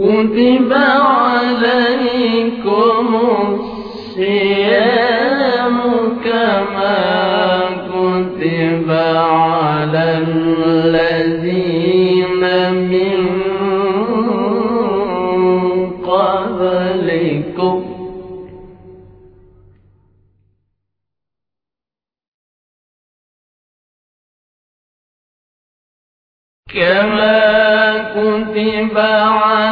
كتب عليكم الصيام كما كتب على الذين من قبلكم. كما كتب على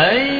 أن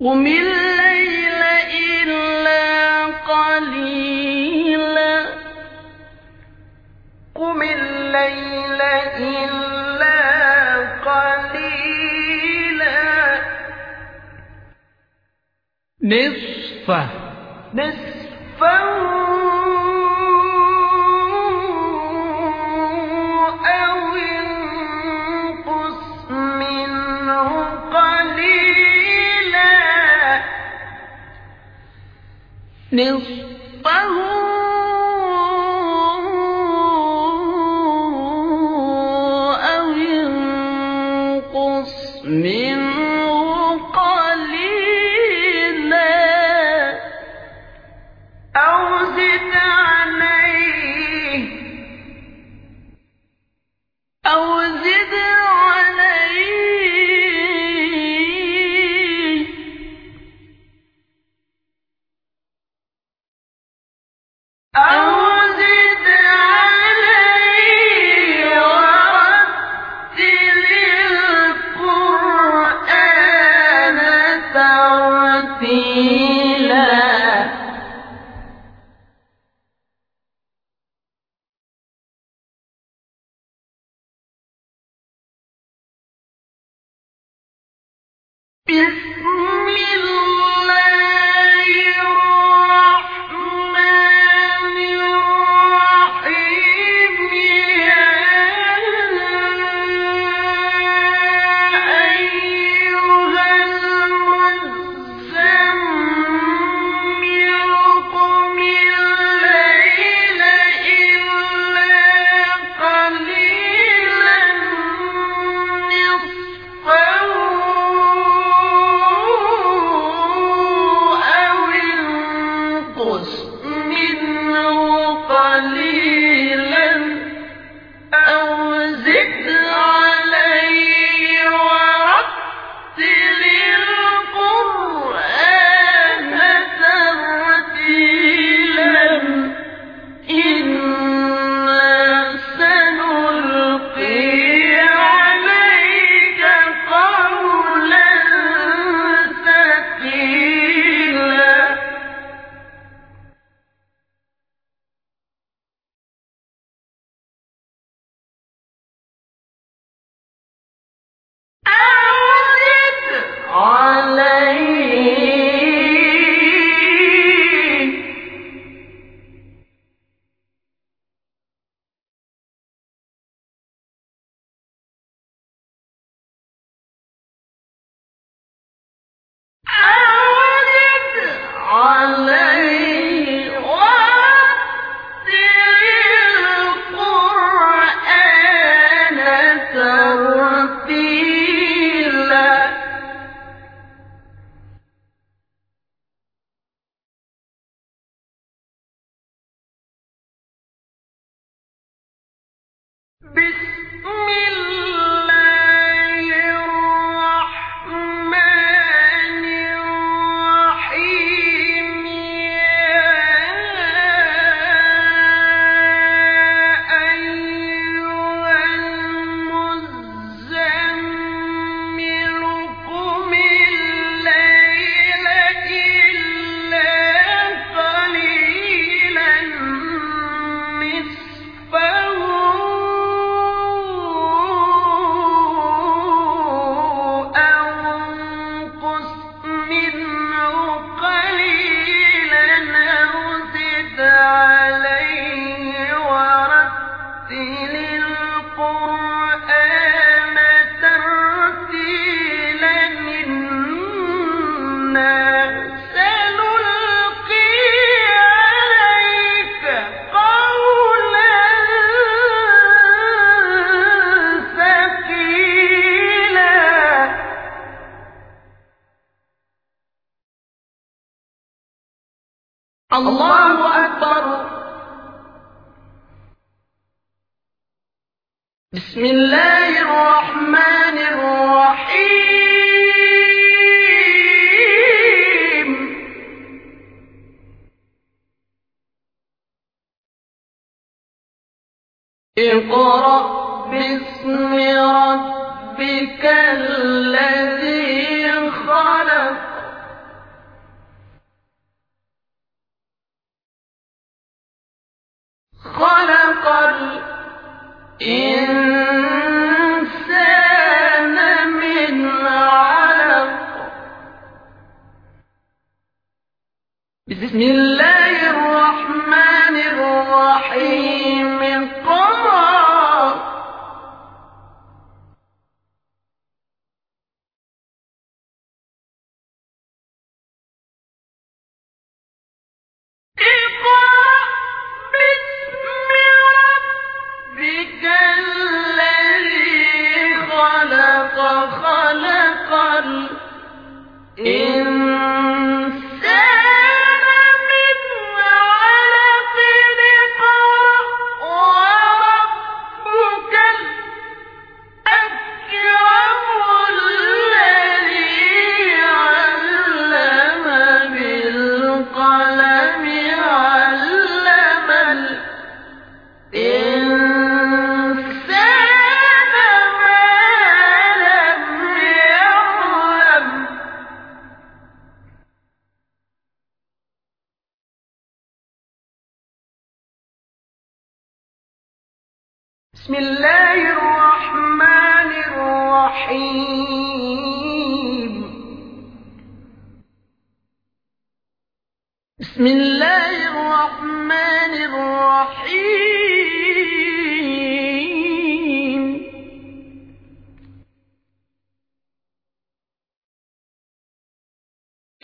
قم الليل إلا قليلا نصفه نصفه sofrimento بسم الله بسم الله. بسم الله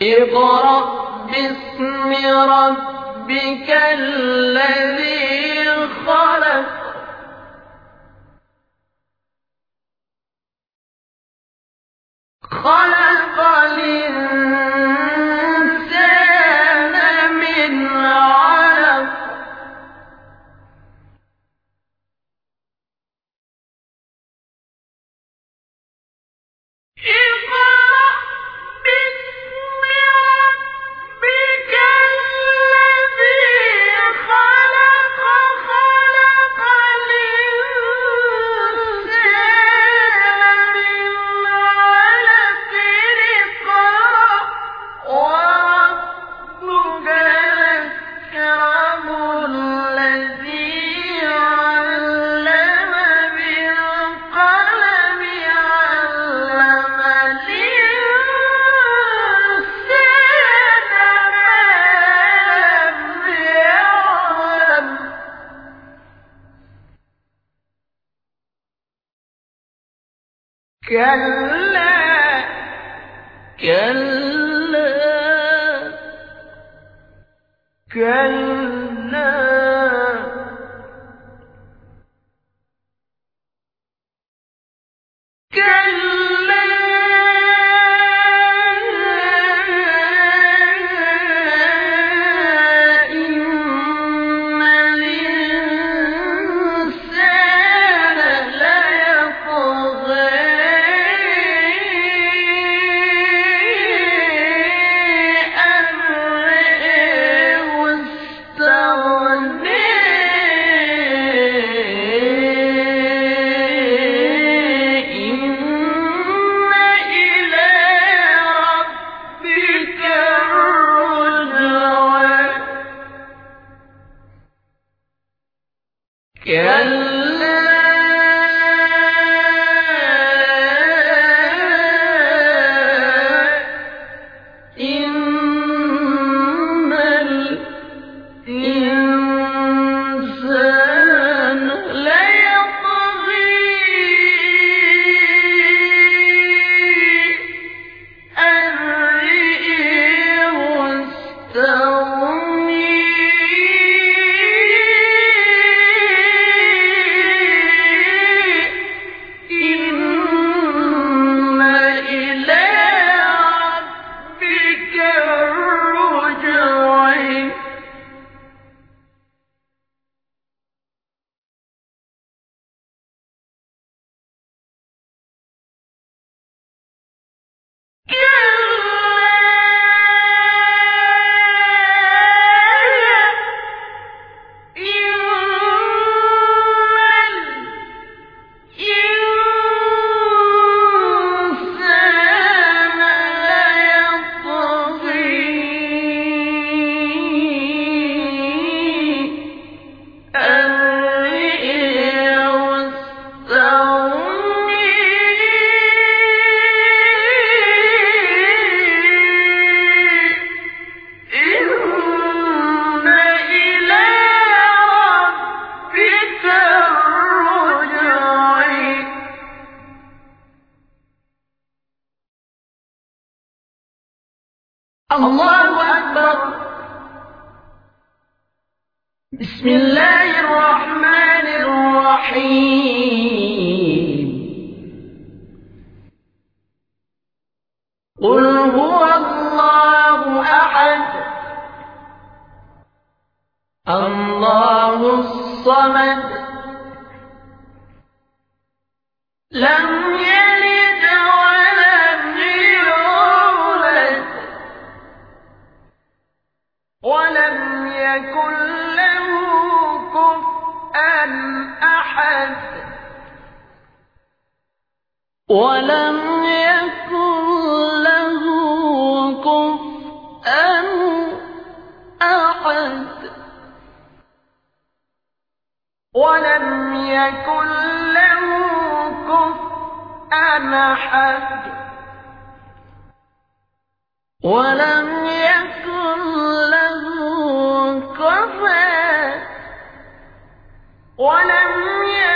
اقرأ باسم ربك الذي خلق. خلق الإنسان غلام بسم الله ولم يكن له كفءا أحد. ولم يكن له كفءا ولم يكن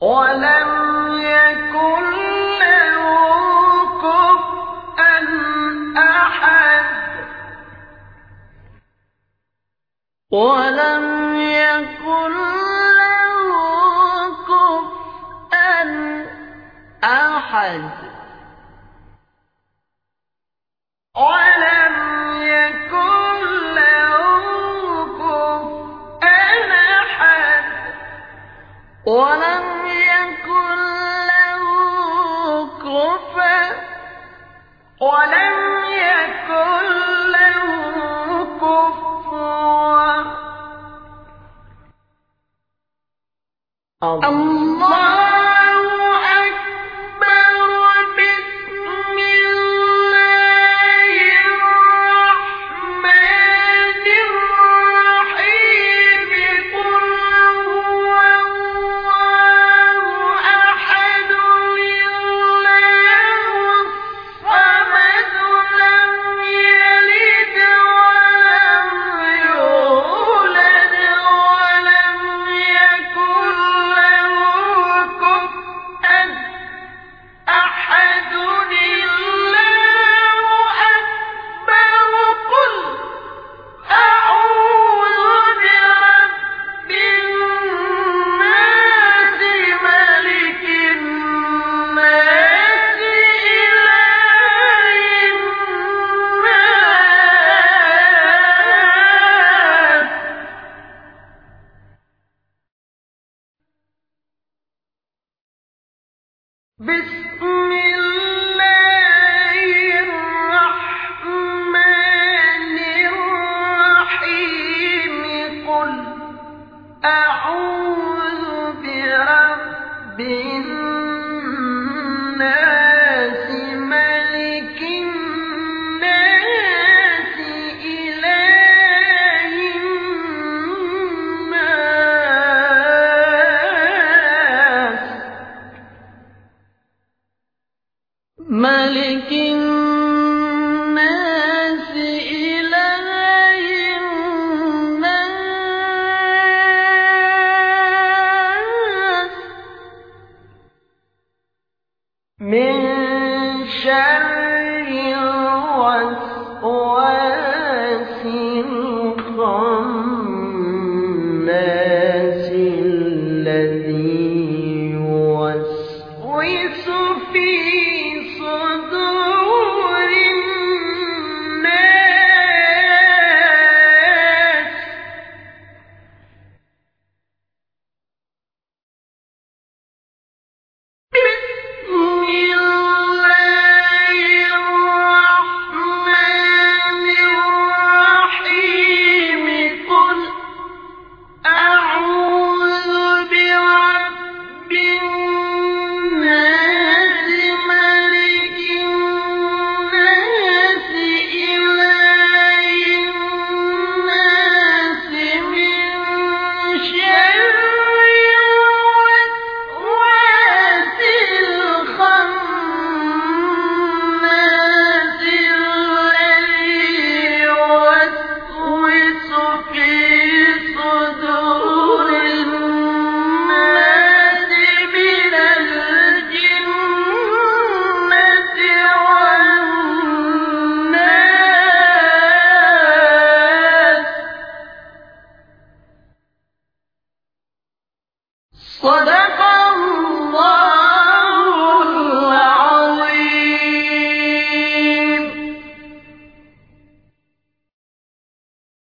وَلَمْ يَكُن لَّهُ كُفْوًا أَحَدٌ ولم الله.